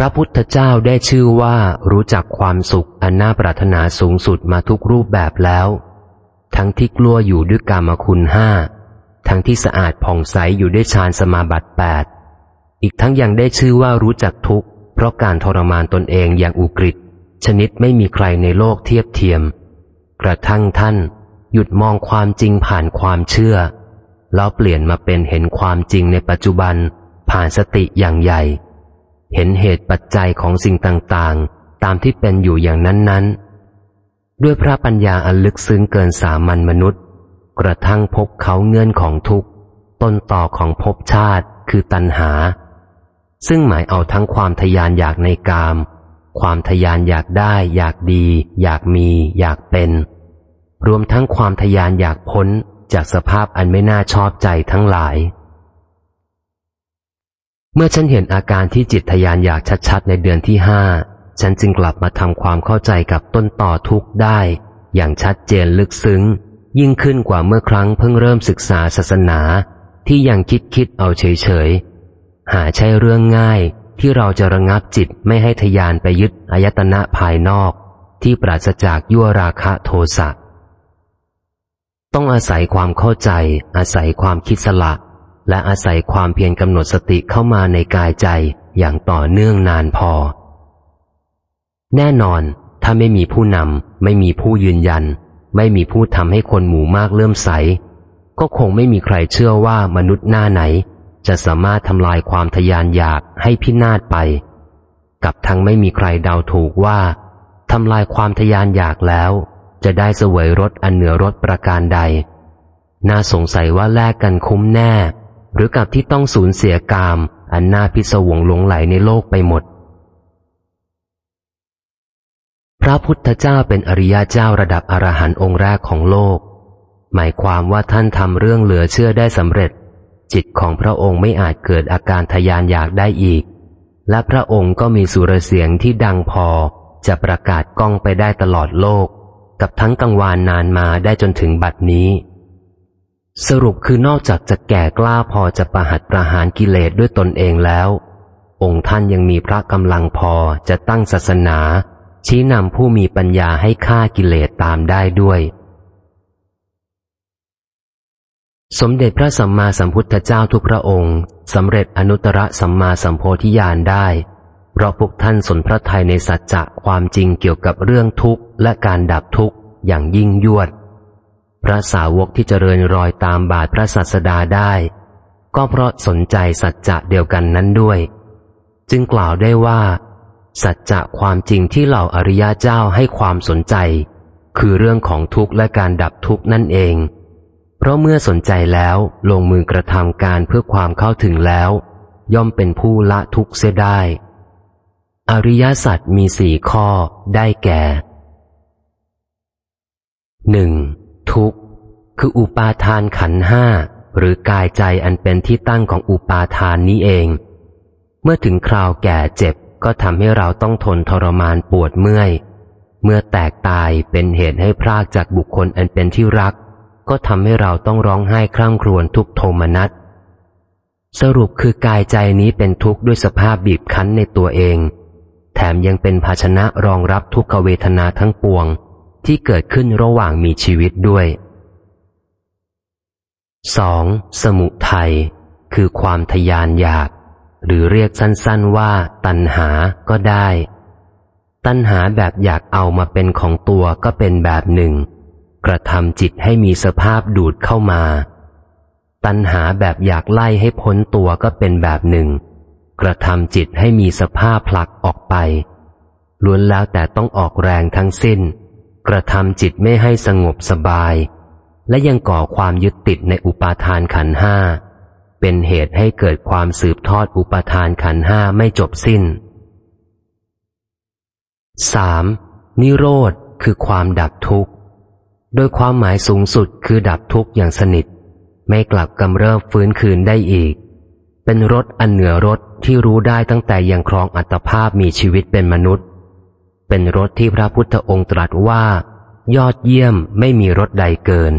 พระพุทธเจ้าได้ชื่อว่ารู้จักความสุขอันน่าปรารถนาสูงสุดมาทุกรูปแบบแล้ว ทั้งที่กลัวอยู่ด้วยกามคุณห้าทั้งที่สะอาดผ่องใสอยู่ด้วยฌานสมาบัติแปดอีกทั้งยังได้ชื่อว่ารู้จักทุกข์ เพราะการทรมานตนเองอย่างอุกฤษชนิดไม่มีใครในโลกเทียบเทียม กระทั่งท่าน หยุดมองความจริงผ่านความเชื่อ แล้วเปลี่ยนมาเป็นเห็นความจริงในปัจจุบัน ผ่านสติอย่างใหญ่ เห็นเหตุปัจจัยของสิ่งต่างๆ ตามที่เป็นอยู่อย่างนั้น ๆ ด้วยพระปัญญาอันลึกซึ้งเกินสามัญมนุษย์ กระทั่งพบเขาเงื่อนของทุกข์ต้นต่อของภพชาติคือตัณหา ซึ่งหมายเอาทั้งความทยานอยากในกาม ความทยานอยากได้ อยากดี อยากมี อยากเป็น รวมทั้งความทยานอยากพ้นจากสภาพอันไม่น่าชอบใจทั้งหลาย เมื่อฉันเห็นอาการที่จิตทยานอยากชัดๆ ในเดือนที่ห้าฉันจึงกลับมาทำความเข้าใจกับต้นต่อทุกข์ได้ อย่างชัดเจนลึกซึ้ง ยิ่งขึ้นกว่าเมื่อครั้งเพิ่งเริ่มศึกษาศาสนา ที่ยังคิดคิดเอาเฉยๆ หาใช่เรื่องง่ายที่เราจะระงับจิตไม่ให้ทยานไปยึดอายตนะภายนอก ที่ปราศจากยั่วราคะโทสะต้องอาศัยความเข้าใจ อาศัยความคิดสละ และอาศัยความเพียรกำหนดสติเข้ามาในกายใจอย่างต่อเนื่องนานพอ แน่นอน ถ้าไม่มีผู้นำไม่มีผู้ยืนยัน ไม่มีผู้ทำให้คนหมู่มากเริ่มใส ก็คงไม่มีใครเชื่อว่ามนุษย์หน้าไหน จะสามารถทำลายความทยานอยากให้พินาศไป กับทั้งไม่มีใครเดาถูกว่าทำลายความทยานอยากแล้ว จะได้เสวยรสอันเหนือรสประการใด น่าสงสัยว่าแลกกันคุ้มแน่ หรือกับที่ต้องสูญเสียกาม อันน่าพิศวงหลงไหลในโลกไปหมด พระพุทธเจ้าเป็นอริยเจ้าระดับอรหันต์องค์แรกของโลก หมายความว่าท่านทำเรื่องเหลือเชื่อได้สำเร็จ จิตของพระองค์ไม่อาจเกิดอาการทยานอยากได้อีก และพระองค์ก็มีสุรเสียงที่ดังพอจะประกาศก้องไปได้ตลอดโลก กับทั้งกังวานนานมาได้จนถึงบัดนี้ สรุปคือนอกจากจะแก่กล้าพอจะประหัตประหารกิเลสด้วยตนเองแล้ว องค์ท่านยังมีพระกำลังพอจะตั้งศาสนา ชี้นำผู้มีปัญญาให้ฆ่ากิเลสตามได้ด้วย สมเด็จพระสัมมาสัมพุทธเจ้าทุกพระองค์สำเร็จอนุตตรสัมมาสัมโพธิญาณได้ เพราะพวกท่านสนพระทัยในสัจจะความจริงเกี่ยวกับเรื่องทุกข์และการดับทุกข์อย่างยิ่งยวด พระสาวกที่เจริญรอยตามบาทพระสัสดาได้ ก็เพราะสนใจสัจจะเดียวกันนั้นด้วย จึงกล่าวได้ว่า สัจจะความจริงที่เหล่าอริยเจ้าให้ความสนใจ คือเรื่องของทุกข์และการดับทุกข์นั่นเอง เพราะเมื่อสนใจแล้วลงมือกระทำการเพื่อความเข้าถึงแล้ว ย่อมเป็นผู้ละทุกข์เสียได้ อริยสัจมีสี่ข้อได้แก่หนึ่ง ทุกข์ คืออุปาทานขันห้าหรือกายใจอันเป็นที่ตั้งของอุปาทานนี้เอง เมื่อถึงคราวแก่เจ็บก็ทำให้เราต้องทนทรมานปวดเมื่อย เมื่อแตกตายเป็นเหตุให้พรากจากบุคคลอันเป็นที่รัก ก็ทำให้เราต้องร้องไห้คร่ำครวญทุกโทมนัส สรุปคือกายใจนี้เป็นทุกข์ด้วยสภาพบีบคั้นในตัวเอง แถมยังเป็นภาชนะรองรับทุกขเวทนาทั้งปวง ที่เกิดขึ้นระหว่างมีชีวิตด้วย 2. สมุทัยคือความทยานอยาก หรือเรียกสั้นๆว่า ตัณหาก็ได้ ตัณหาแบบอยากเอามาเป็นของตัวก็เป็นแบบหนึ่ง กระทำจิตให้มีสภาพดูดเข้ามา ตัณหาแบบอยากไล่ให้พ้นตัวก็เป็นแบบหนึ่ง กระทำจิตให้มีสภาพผลักออกไปล้วนแล้วแต่ต้องออกแรงทั้งสิ้น กระทำจิตไม่ให้สงบสบาย และยังก่อความยึดติดในอุปาทานขันห้า เป็นเหตุให้เกิดความสืบทอดอุปาทานขันห้าไม่จบสิ้น 3. นิโรธคือความดับทุกข์ โดยความหมายสูงสุดคือดับทุกข์อย่างสนิท ไม่กลับกำเริบฟื้นคืนได้อีก เป็นรถอันเหนือรถที่รู้ได้ตั้งแต่ยังครองอัตภาพมีชีวิตเป็นมนุษย์ เป็นรถที่พระพุทธองค์ตรัสว่า ยอดเยี่ยมไม่มีรถใดเกิน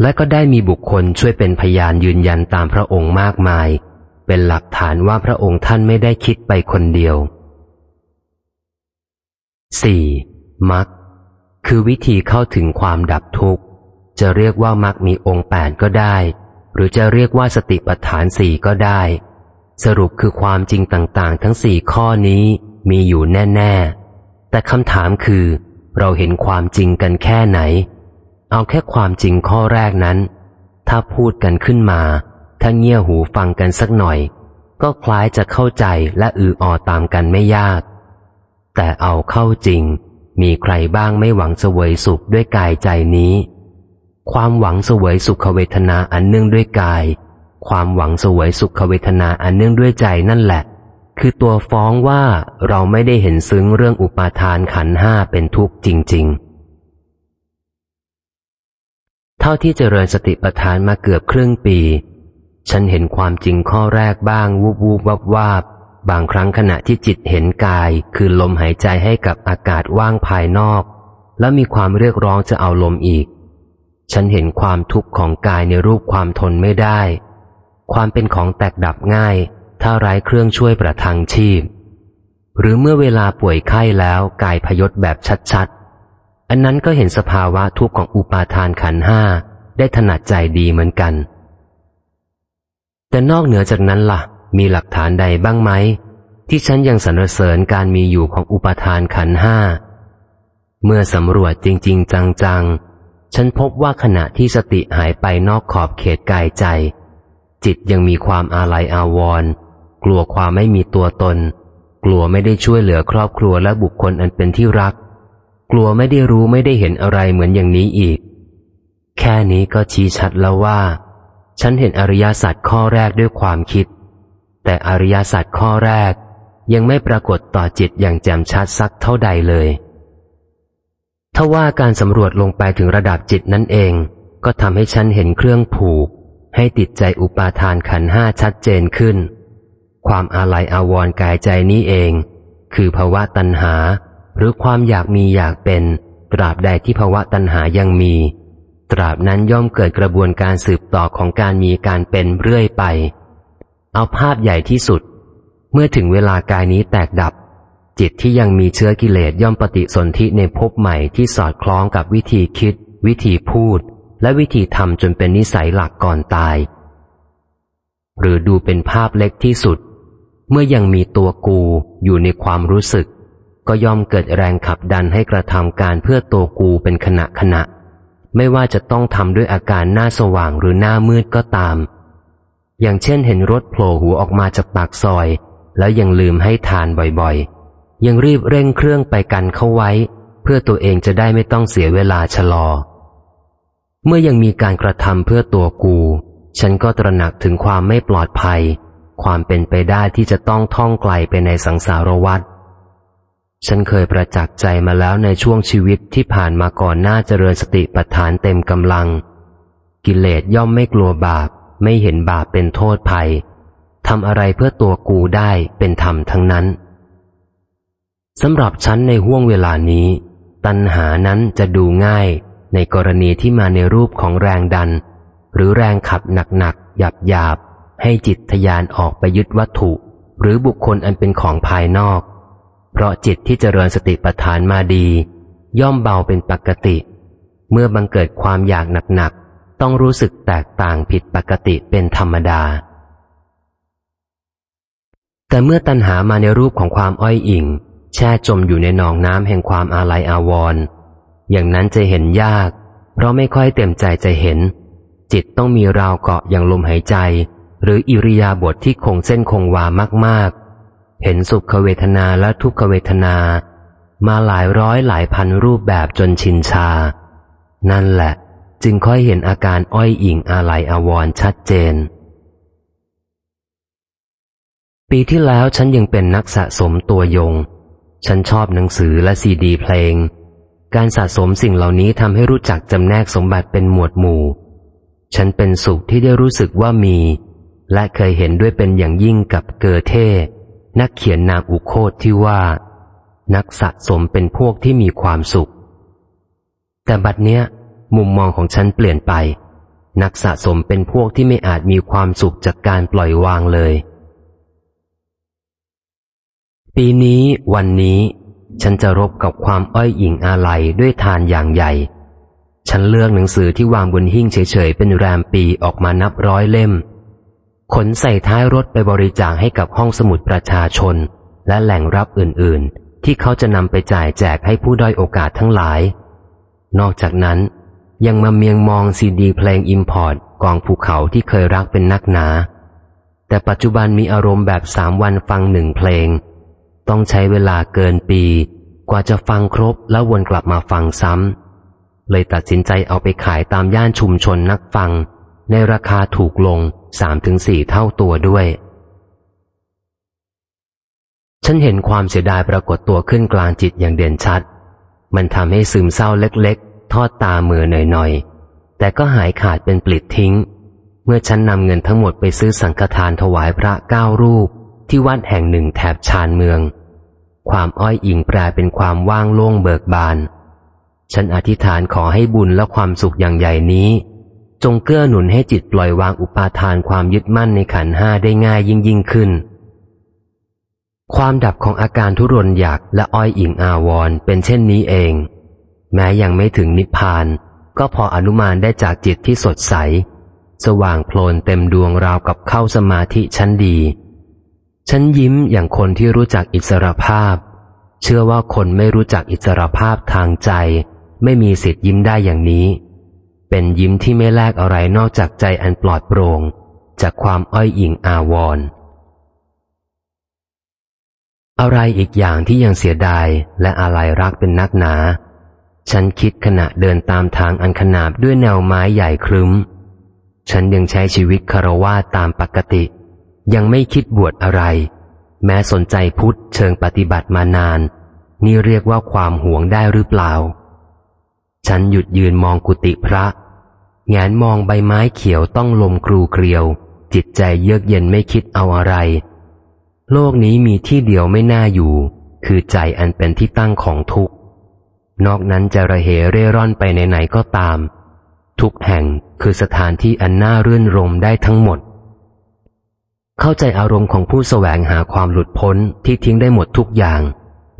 และก็ได้มีบุคคลช่วยเป็นพยานยืนยันตามพระองค์มากมาย เป็นหลักฐานว่าพระองค์ท่านไม่ได้คิดไปคนเดียว 4. มักคือวิธีเข้าถึงความดับทุกข์ จะเรียกว่ามักมีองค์แปดก็ได้ หรือจะเรียกว่าสติปัฏฐานสี่ก็ได้ สรุปคือความจริงต่างๆ ทั้งสี่ข้อนี้มีอยู่แน่ ๆ แต่คำถามคือ เราเห็นความจริงกันแค่ไหน เอาแค่ความจริงข้อแรกนั้น ถ้าพูดกันขึ้นมา ถ้าเงี่ยหูฟังกันสักหน่อย ก็คล้ายจะเข้าใจและอืออตามกันไม่ยาก แต่เอาเข้าจริง มีใครบ้างไม่หวังเสวยสุขด้วยกายใจนี้ ความหวังเสวยสุขเวทนาอันเนื่องด้วยกาย ความหวังเสวยสุขเวทนาอันเนื่องด้วยใจนั่นแหละ คือตัวฟ้องว่าเราไม่ได้เห็นซึ้งเรื่องอุปาทานขันห้าเป็นทุกข์จริง ๆ เท่าที่เจริญสติปัฏฐานมาเกือบครึ่งปี ฉันเห็นความจริงข้อแรกบ้างวูบวูบวับวาบบางครั้งขณะที่จิตเห็นกาย คือลมหายใจให้กับอากาศว่างภายนอก แล้วมีความเรียกร้องจะเอาลมอีก ฉันเห็นความทุกข์ของกายในรูปความทนไม่ได้ ความเป็นของแตกดับง่าย ถ้าไร้เครื่องช่วยประทังชีพ หรือเมื่อเวลาป่วยไข้แล้วกายพยศแบบชัดๆ อันนั้นก็เห็นสภาวะทุกข์ของอุปาทานขันห้าได้ถนัดใจดีเหมือนกัน แต่นอกเหนือจากนั้นละ่ะ มีหลักฐานใดบ้างไหม ที่ฉันยังสรรเสริญการมีอยู่ของอุปาทานขันห้าเมื่อสำรวจจริง ๆ จัง ๆ ฉันพบว่าขณะที่สติหายไปนอกขอบเขตกายใจ จิตยังมีความอาลัยอาวรณ์ กลัวความไม่มีตัวตน กลัวไม่ได้ช่วยเหลือครอบครัวและบุคคลอันเป็นที่รัก กลัวไม่ได้รู้ไม่ได้เห็นอะไรเหมือนอย่างนี้อีก แค่นี้ก็ชี้ชัดแล้วว่า ฉันเห็นอริยสัจข้อแรกด้วยความคิด แต่อริยสัจข้อแรกยังไม่ปรากฏต่อจิตอย่างแจ่มชัดสักเท่าใดเลยถ้าว่าการสำรวจลงไปถึงระดับจิตนั่นเอง ก็ทำให้ฉันเห็นเครื่องผูก ให้ติดใจอุปาทานขันห้าชัดเจนขึ้น ความอาลัยอาวรณ์กายใจนี้เอง คือภาวะตัณหา หรือความอยากมีอยากเป็น ตราบใดที่ภาวะตัณหายังมี ตราบนั้นย่อมเกิดกระบวนการสืบต่อของการมีการเป็นเรื่อยไป เอาภาพใหญ่ที่สุด เมื่อถึงเวลากายนี้แตกดับ จิตที่ยังมีเชื้อกิเลสย่อมปฏิสนธิในภพใหม่ที่สอดคล้องกับวิธีคิด วิธีพูด และวิธีทำจนเป็นนิสัยหลักก่อนตาย หรือดูเป็นภาพเล็กที่สุด เมื่อยังมีตัวกูอยู่ในความรู้สึก ก็ย่อมเกิดแรงขับดันให้กระทำการเพื่อตัวกูเป็นขณะขณะ ไม่ว่าจะต้องทำด้วยอาการหน้าสว่างหรือหน้ามืดก็ตาม อย่างเช่นเห็นรถโผล่หัวออกมาจากปากซอย แล้วยังลืมให้ทานบ่อยๆ ยังรีบเร่งเครื่องไปกันเข้าไว้ เพื่อตัวเองจะได้ไม่ต้องเสียเวลาชะลอ เมื่อยังมีการกระทำเพื่อตัวกู ฉันก็ตระหนักถึงความไม่ปลอดภัย ความเป็นไปได้ที่จะต้องท่องไกลไปในสังสารวัฏฉันเคยประจักษ์ใจมาแล้วในช่วงชีวิตที่ผ่านมาก่อนหน้าเจริญสติปัฏฐานเต็มกำลัง กิเลสย่อมไม่กลัวบาป ไม่เห็นบาปเป็นโทษภัยทำอะไรเพื่อตัวกูได้เป็นธรรมทั้งนั้นสำหรับฉันในห่วงเวลานี้ ตัณหานั้นจะดูง่ายในกรณีที่มาในรูปของแรงดัน หรือแรงขับหนักๆหยาบๆ ให้จิตทยานออกไปยึดวัตถุ หรือบุคคลอันเป็นของภายนอก เพราะจิตที่เจริญสติปัฏฐานมาดี ย่อมเบาเป็นปกติ เมื่อบังเกิดความอยากหนักต้องรู้สึกแตกต่างผิดปกติเป็นธรรมดา แต่เมื่อตัณหามาในรูปของความอ้อยอิง แช่จมอยู่ในหนองน้ำแห่งความอาลัยอาวรณ์อย่างนั้นจะเห็นยาก เพราะไม่ค่อยเต็มใจจะเห็น จิตต้องมีราวเกาะอย่างลมหายใจ หรืออิริยาบถทที่คงเส้นคงวามากๆ เห็นสุขเวทนาและทุกขเวทนา มาหลายร้อยหลายพันรูปแบบจนชินชา นั่นแหละ จึงค่อยเห็นอาการอ้อยอิงอาลัยอาวรชัดเจน ปีที่แล้วฉันยังเป็นนักสะสมตัวยง ฉันชอบหนังสือและซีดีเพลง การสะสมสิ่งเหล่านี้ทำให้รู้จักจำแนกสมบัติเป็นหมวดหมู่ ฉันเป็นสุขที่ได้รู้สึกว่ามี และเคยเห็นด้วยเป็นอย่างยิ่งกับเกอเท่นักเขียนนามอุโคตที่ว่า นักสะสมเป็นพวกที่มีความสุข แต่บัดเนี้ย มุมมองของฉันเปลี่ยนไป นักสะสมเป็นพวกที่ไม่อาจมีความสุขจากการปล่อยวางเลย ปีนี้วันนี้ ฉันจะรบกับความอ้อยอิงอาลัยด้วยทานอย่างใหญ่ ฉันเลือกหนังสือที่วางบนหิ้งเฉยๆเป็นแรมปีออกมานับร้อยเล่ม ขนใส่ท้ายรถไปบริจาคให้กับห้องสมุดประชาชน และแหล่งรับอื่น ๆ ที่เขาจะนำไปจ่ายแจกให้ผู้ด้อยโอกาสทั้งหลาย นอกจากนั้น ยังมาเมียงมองซีดีเพลง import กองภูเขาที่เคยรักเป็นนักหนา แต่ปัจจุบันมีอารมณ์แบบสามวันฟังหนึ่งเพลง ต้องใช้เวลาเกินปี กว่าจะฟังครบแล้ววนกลับมาฟังซ้ำเลยตัดสินใจเอาไปขายตามย่านชุมชนนักฟัง ในราคาถูกลง สามถึงสี่เท่าตัวด้วย ฉันเห็นความเสียดายปรากฏตัวขึ้นกลางจิตอย่างเด่นชัด มันทำให้ซึมเศร้าเล็กๆ ทอดตาเมือหน่อยๆ แต่ก็หายขาดเป็นปลิดทิ้ง เมื่อฉันนำเงินทั้งหมดไปซื้อสังฆทานถวายพระเก้ารูป ที่วัดแห่งหนึ่งแถบชานเมือง ความอ้อยอิงแปลเป็นความว่างโล่งเบิกบาน ฉันอธิษฐานขอให้บุญและความสุขอย่างใหญ่นี้ จงเกื้อหนุนให้จิตปล่อยวางอุปาทานความยึดมั่นในขันห้าได้ง่ายยิ่งยิ่งขึ้น ความดับของอาการทุรนอยากและอ้อยอิงอาวรเป็นเช่นนี้เอง แม้ยังไม่ถึงนิพพาน ก็พออนุมานได้จากจิตที่สดใส สว่างโพลนเต็มดวงราวกับเข้าสมาธิชั้นดี ฉันยิ้มอย่างคนที่รู้จักอิสรภาพ เชื่อว่าคนไม่รู้จักอิสรภาพทางใจ ไม่มีสิทธิ์ยิ้มได้อย่างนี้ เป็นยิ้มที่ไม่แลกอะไรนอกจากใจอันปลอดโปรง่งจากความอ้อยอิงอาวรอะไรอีกอย่างที่ยังเสียดายและอะไรรักเป็นนักหนา ฉันคิดขณะเดินตามทางอันขนาบด้วยแนวไม้ใหญ่ครึ้ม ฉันยังใช้ชีวิตคารวาตามปกติ ยังไม่คิดบวชอะไร แม้สนใจพุทธเชิงปฏิบัติมานาน นี่เรียกว่าความหวงได้หรือเปล่า ฉันหยุดยืนมองกุฏิพระแงนมองใบไม้เขียวต้องลมกรูเกลียว จิตใจเยือกเย็นไม่คิดเอาอะไร โลกนี้มีที่เดียวไม่น่าอยู่ คือใจอันเป็นที่ตั้งของทุกข์ นอกนั้นจะระเหเร่ร่อนไปไหนๆก็ตาม ทุกแห่งคือสถานที่อันน่ารื่นรมได้ทั้งหมด เข้าใจอารมณ์ของผู้แสวงหาความหลุดพ้นที่ทิ้งได้หมดทุกอย่าง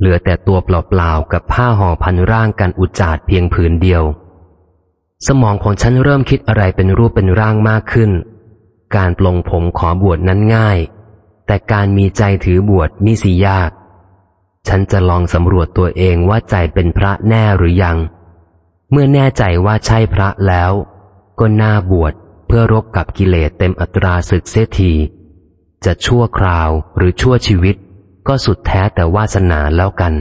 เหลือแต่ตัวเปล่าๆกับผ้าห่อพันร่างกันอุจจาดเพียงผืนเดียว สมองของฉันเริ่มคิดอะไรเป็นรูปเป็นร่างมากขึ้น การปลงผมขอบวชนั้นง่าย แต่การมีใจถือบวชนี่สิยาก ฉันจะลองสำรวจตัวเองว่าใจเป็นพระแน่หรือยัง เมื่อแน่ใจว่าใช่พระแล้ว ก็น่าบวชเพื่อรบกับกิเลสเต็มอัตราศึกเสียทีจะชั่วคราวหรือชั่วชีวิต ก็สุดแท้แต่วาสนาแล้วกัน